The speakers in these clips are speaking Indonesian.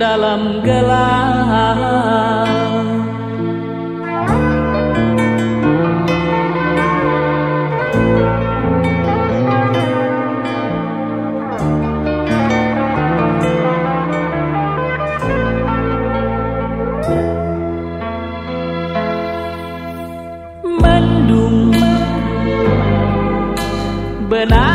dalam gelap. Mendung Benarkah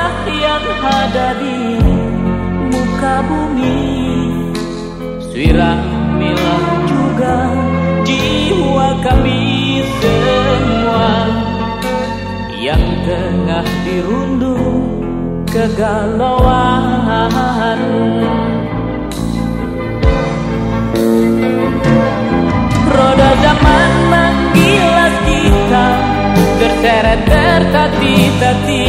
basah yang ada di muka bumi. Siramilah juga jiwa kami semua. Yang tengah dirundung kegalauan. Roda zaman menggilas kita terseret tertati-tati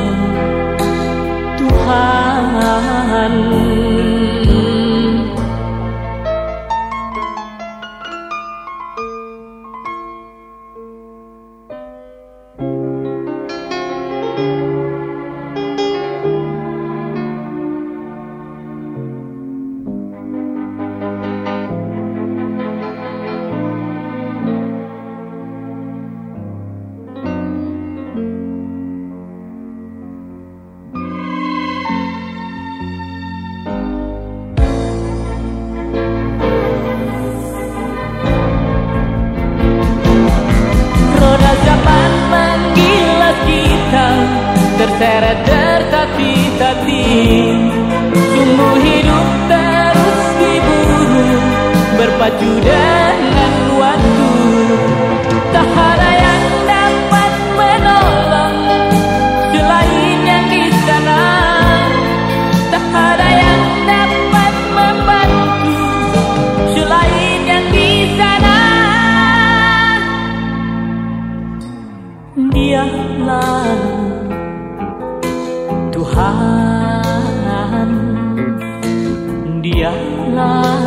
Tuhan Berpacu dengan waktu. Tak ada yang dapat menolong. Selain yang di sana. Tak ada yang dapat membantu. Selain yang di sana. Dialah Tuhan. Dialah